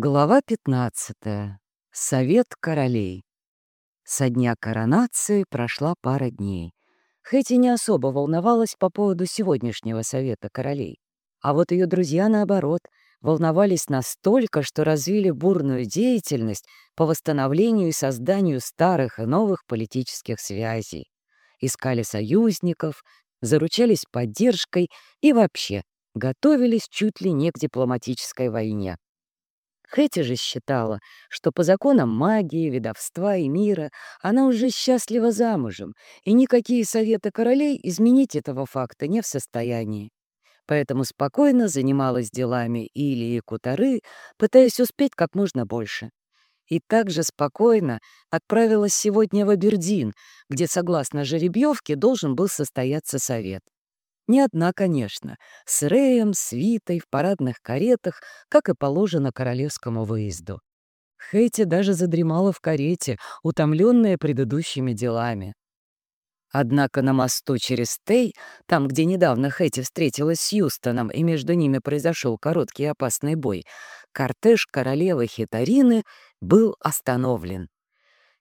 Глава 15. Совет королей. Со дня коронации прошла пара дней. Хэти не особо волновалась по поводу сегодняшнего совета королей. А вот ее друзья, наоборот, волновались настолько, что развили бурную деятельность по восстановлению и созданию старых и новых политических связей. Искали союзников, заручались поддержкой и вообще готовились чуть ли не к дипломатической войне. Хэти же считала, что по законам магии, ведовства и мира она уже счастлива замужем, и никакие советы королей изменить этого факта не в состоянии. Поэтому спокойно занималась делами Или и Кутары, пытаясь успеть как можно больше. И также спокойно отправилась сегодня в Абердин, где, согласно жеребьевке, должен был состояться совет. Не одна, конечно, с Реем, свитой, в парадных каретах, как и положено королевскому выезду. Хэти даже задремала в карете, утомленная предыдущими делами. Однако на мосту через Тей, там, где недавно Хэти встретилась с Юстоном и между ними произошел короткий опасный бой, кортеж королевы Хитарины был остановлен.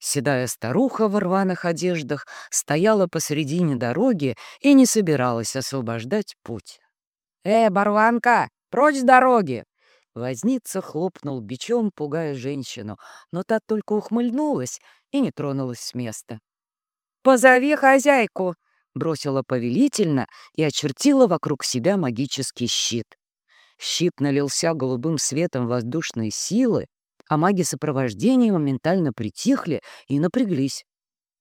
Седая старуха в рваных одеждах стояла посредине дороги и не собиралась освобождать путь. «Э, барванка, прочь с дороги!» Возница хлопнул бичом, пугая женщину, но та только ухмыльнулась и не тронулась с места. «Позови хозяйку!» — бросила повелительно и очертила вокруг себя магический щит. Щит налился голубым светом воздушной силы, а маги сопровождения моментально притихли и напряглись.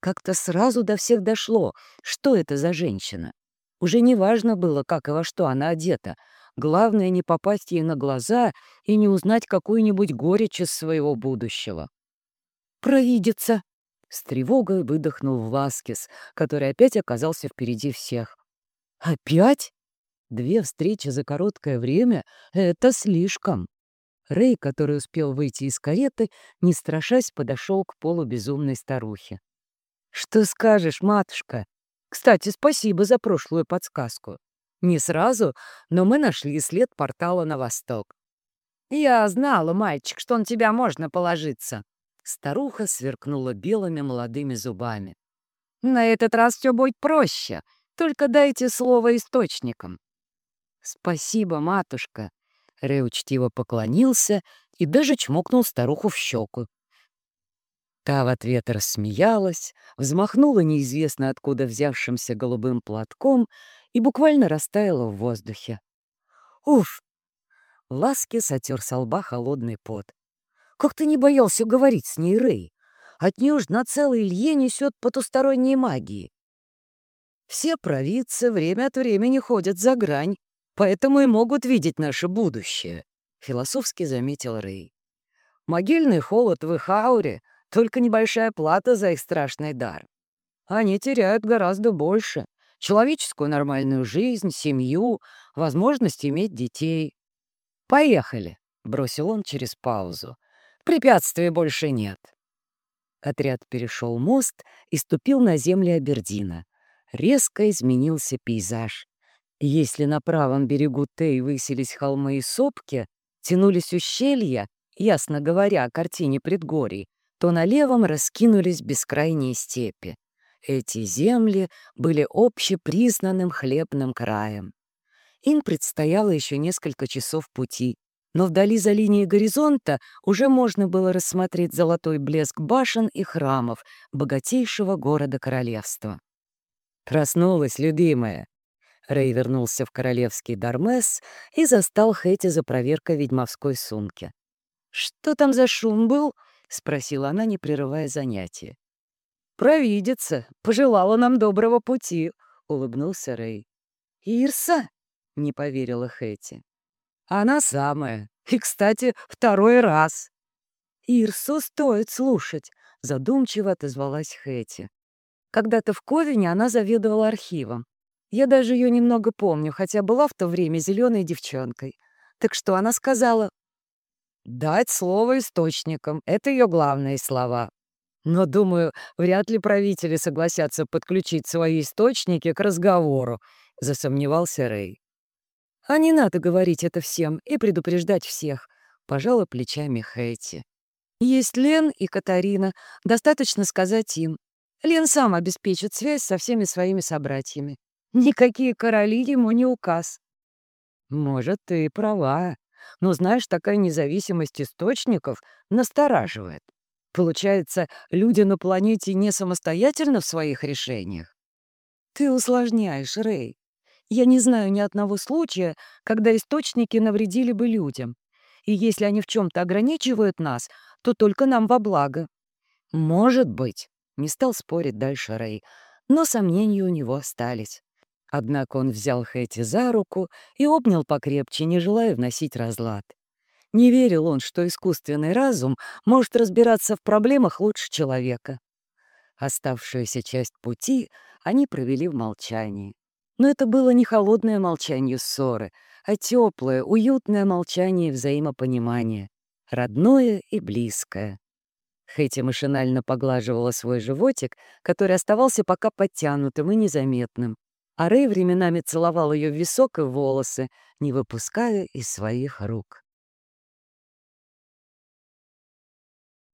Как-то сразу до всех дошло, что это за женщина. Уже не важно было, как и во что она одета. Главное, не попасть ей на глаза и не узнать какую-нибудь горечь из своего будущего. «Провидится!» — с тревогой выдохнул Власкис, который опять оказался впереди всех. «Опять?» Две встречи за короткое время — это слишком. Рэй, который успел выйти из кареты, не страшась, подошел к полубезумной старухе. «Что скажешь, матушка? Кстати, спасибо за прошлую подсказку. Не сразу, но мы нашли след портала на восток». «Я знала, мальчик, что на тебя можно положиться». Старуха сверкнула белыми молодыми зубами. «На этот раз все будет проще. Только дайте слово источникам». «Спасибо, матушка», Рэй учтиво поклонился и даже чмокнул старуху в щеку. Та в ответ рассмеялась, взмахнула неизвестно откуда взявшимся голубым платком и буквально растаяла в воздухе. «Уф!» Ласки сотер со лба холодный пот. «Как ты не боялся говорить с ней, Рэй? От нее ж на целой Илье несет потусторонней магии. Все провидцы время от времени ходят за грань, Поэтому и могут видеть наше будущее», — философски заметил Рэй. «Могильный холод в их ауре — только небольшая плата за их страшный дар. Они теряют гораздо больше — человеческую нормальную жизнь, семью, возможность иметь детей. «Поехали», — бросил он через паузу. «Препятствий больше нет». Отряд перешел мост и ступил на земли Абердина. Резко изменился пейзаж. Если на правом берегу Тей высились холмы и сопки, тянулись ущелья, ясно говоря о картине предгорий, то на левом раскинулись бескрайние степи. Эти земли были общепризнанным хлебным краем. Им предстояло еще несколько часов пути, но вдали за линией горизонта уже можно было рассмотреть золотой блеск башен и храмов богатейшего города королевства. «Проснулась, любимая!» Рэй вернулся в королевский Дармес и застал Хэти за проверкой ведьмовской сумки. «Что там за шум был?» — спросила она, не прерывая занятия. «Провидица, пожелала нам доброго пути», — улыбнулся Рэй. «Ирса?» — не поверила Хэти. «Она самая. И, кстати, второй раз». «Ирсу стоит слушать», — задумчиво отозвалась Хэти. Когда-то в Ковине она заведовала архивом. Я даже ее немного помню, хотя была в то время зеленой девчонкой. Так что она сказала? «Дать слово источникам — это ее главные слова. Но, думаю, вряд ли правители согласятся подключить свои источники к разговору», — засомневался Рэй. «А не надо говорить это всем и предупреждать всех», —— пожала плечами Хэти. «Есть Лен и Катарина, достаточно сказать им. Лен сам обеспечит связь со всеми своими собратьями. Никакие короли ему не указ». «Может, ты права. Но, знаешь, такая независимость источников настораживает. Получается, люди на планете не самостоятельны в своих решениях? Ты усложняешь, Рэй. Я не знаю ни одного случая, когда источники навредили бы людям. И если они в чем-то ограничивают нас, то только нам во благо. Может быть, не стал спорить дальше Рэй, но сомнения у него остались. Однако он взял Хэти за руку и обнял покрепче, не желая вносить разлад. Не верил он, что искусственный разум может разбираться в проблемах лучше человека. Оставшуюся часть пути они провели в молчании. Но это было не холодное молчание ссоры, а теплое, уютное молчание взаимопонимания, родное и близкое. Хэти машинально поглаживала свой животик, который оставался пока подтянутым и незаметным, а Рэй временами целовал ее в висок и волосы, не выпуская из своих рук.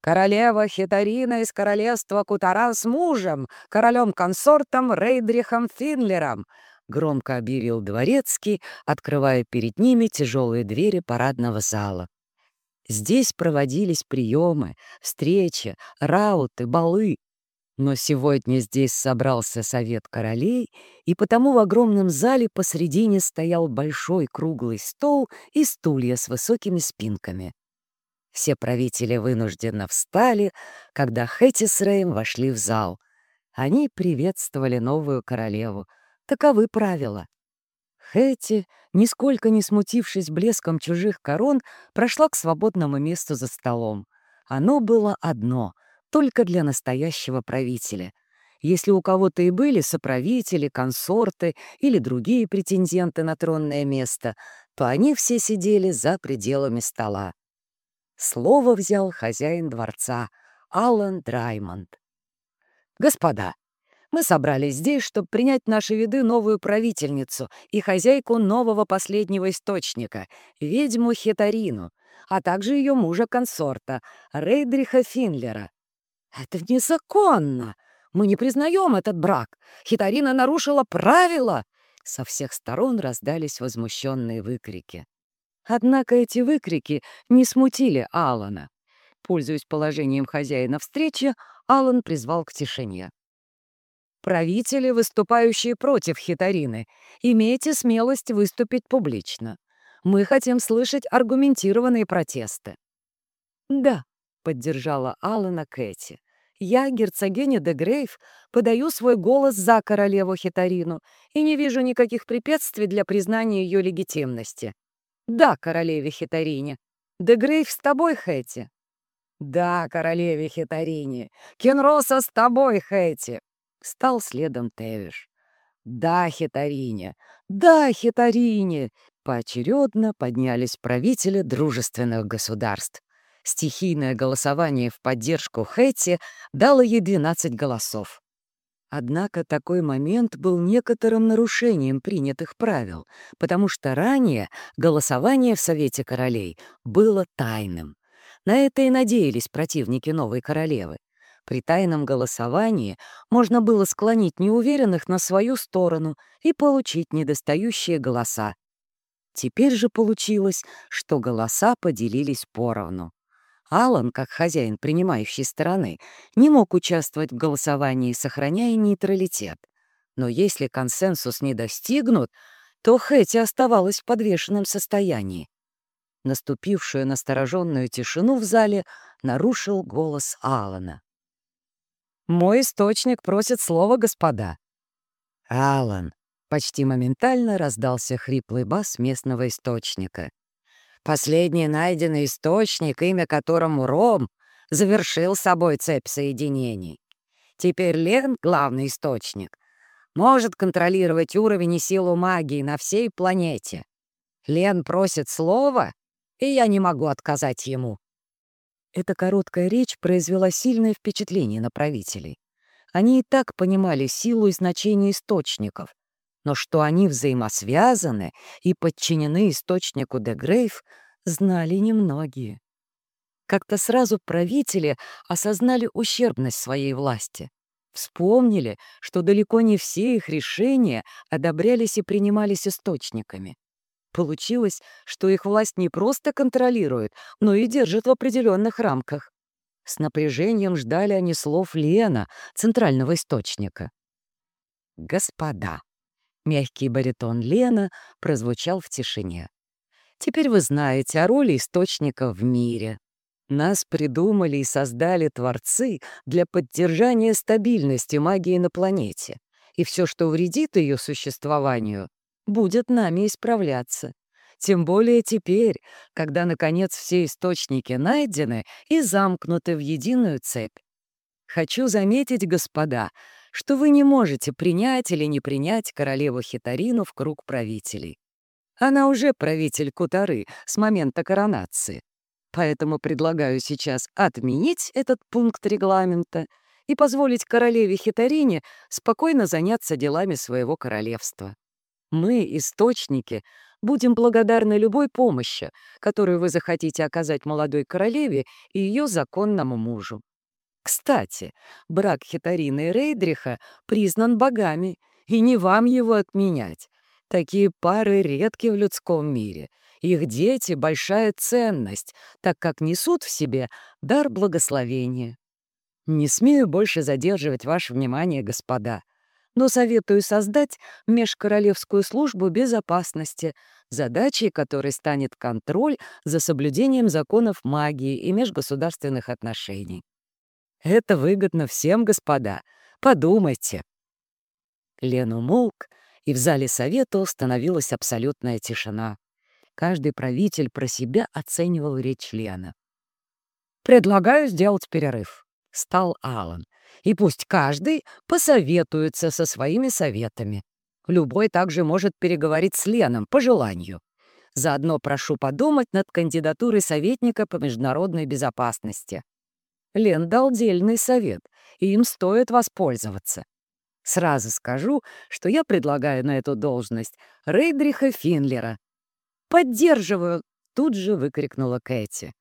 Королева Хитарина из королевства Кутара с мужем, королем-консортом Рейдрихом Финлером, громко объявил дворецкий, открывая перед ними тяжелые двери парадного зала. Здесь проводились приемы, встречи, рауты, балы. Но сегодня здесь собрался совет королей, и потому в огромном зале посредине стоял большой круглый стол и стулья с высокими спинками. Все правители вынужденно встали, когда Хэти с Рэем вошли в зал. Они приветствовали новую королеву. Таковы правила. Хэти, нисколько не смутившись блеском чужих корон, прошла к свободному месту за столом. Оно было одно, только для настоящего правителя. Если у кого-то и были соправители, консорты или другие претенденты на тронное место, то они все сидели за пределами стола. Слово взял хозяин дворца, Алан Драймонд. «Господа, мы собрались здесь, чтобы принять наши виды новую правительницу и хозяйку нового последнего источника, ведьму Хетарину, а также ее мужа-консорта, Рейдриха Финлера. Это незаконно! Мы не признаем этот брак! Хитарина нарушила правила!» Со всех сторон раздались возмущенные выкрики. Однако эти выкрики не смутили Алана. Пользуясь положением хозяина встречи, Алан призвал к тишине. «Правители, выступающие против хитарины, имейте смелость выступить публично. Мы хотим слышать аргументированные протесты». «Да», — поддержала Алана Кэти. «Я, герцогиня де Грейв, подаю свой голос за королеву Хитарину и не вижу никаких препятствий для признания ее легитимности. «Да, королеве Хитарине. Де Грейв с тобой, Хэти?» «Да, королеве Хитарине. Кенроса с тобой, Хэти!» Стал следом Тевиш. «Да, Хитарине! Да, Хитарине!» Поочередно поднялись правители дружественных государств. Стихийное голосование в поддержку Хэти дало ей 12 голосов. Однако такой момент был некоторым нарушением принятых правил, потому что ранее голосование в Совете королей было тайным. На это и надеялись противники новой королевы. При тайном голосовании можно было склонить неуверенных на свою сторону и получить недостающие голоса. Теперь же получилось, что голоса поделились поровну. Алан, как хозяин принимающей стороны, не мог участвовать в голосовании, сохраняя нейтралитет. Но если консенсус не достигнут, то Хэти оставалась в подвешенном состоянии. Наступившую настороженную тишину в зале нарушил голос Алана. «Мой источник просит слова, господа». «Алан», — почти моментально раздался хриплый бас местного источника. Последний найденный источник, имя которому Ром, завершил собой цепь соединений. Теперь Лен, главный источник, может контролировать уровень и силу магии на всей планете. Лен просит слова, и я не могу отказать ему. Эта короткая речь произвела сильное впечатление на правителей. Они и так понимали силу и значение источников, но что они взаимосвязаны и подчинены источнику Дегрейв, знали немногие. Как-то сразу правители осознали ущербность своей власти. Вспомнили, что далеко не все их решения одобрялись и принимались источниками. Получилось, что их власть не просто контролирует, но и держит в определенных рамках. С напряжением ждали они слов Лена, центрального источника. «Господа!» — мягкий баритон Лена прозвучал в тишине. «Теперь вы знаете о роли источника в мире. Нас придумали и создали творцы для поддержания стабильности магии на планете, и все, что вредит ее существованию, будет нами исправляться. Тем более теперь, когда, наконец, все источники найдены и замкнуты в единую цепь. Хочу заметить, господа, что вы не можете принять или не принять королеву Хитарину в круг правителей. Она уже правитель Кутары с момента коронации. Поэтому предлагаю сейчас отменить этот пункт регламента и позволить королеве Хитарине спокойно заняться делами своего королевства. Мы, источники, будем благодарны любой помощи, которую вы захотите оказать молодой королеве и ее законному мужу. Кстати, брак Хитарины и Рейдриха признан богами, и не вам его отменять. Такие пары редки в людском мире. Их дети — большая ценность, так как несут в себе дар благословения. Не смею больше задерживать ваше внимание, господа но советую создать межкоролевскую службу безопасности, задачей которой станет контроль за соблюдением законов магии и межгосударственных отношений. Это выгодно всем, господа. Подумайте. Лен умолк, и в зале совета установилась абсолютная тишина. Каждый правитель про себя оценивал речь Лена. «Предлагаю сделать перерыв», — стал Алан и пусть каждый посоветуется со своими советами. Любой также может переговорить с Леном по желанию. Заодно прошу подумать над кандидатурой советника по международной безопасности. Лен дал дельный совет, и им стоит воспользоваться. Сразу скажу, что я предлагаю на эту должность Рейдриха Финлера. «Поддерживаю!» — тут же выкрикнула Кэти.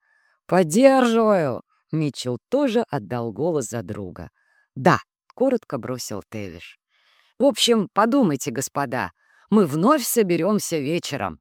«Поддерживаю!» — Митчелл тоже отдал голос за друга. «Да», — коротко бросил Тевиш. «В общем, подумайте, господа, мы вновь соберемся вечером.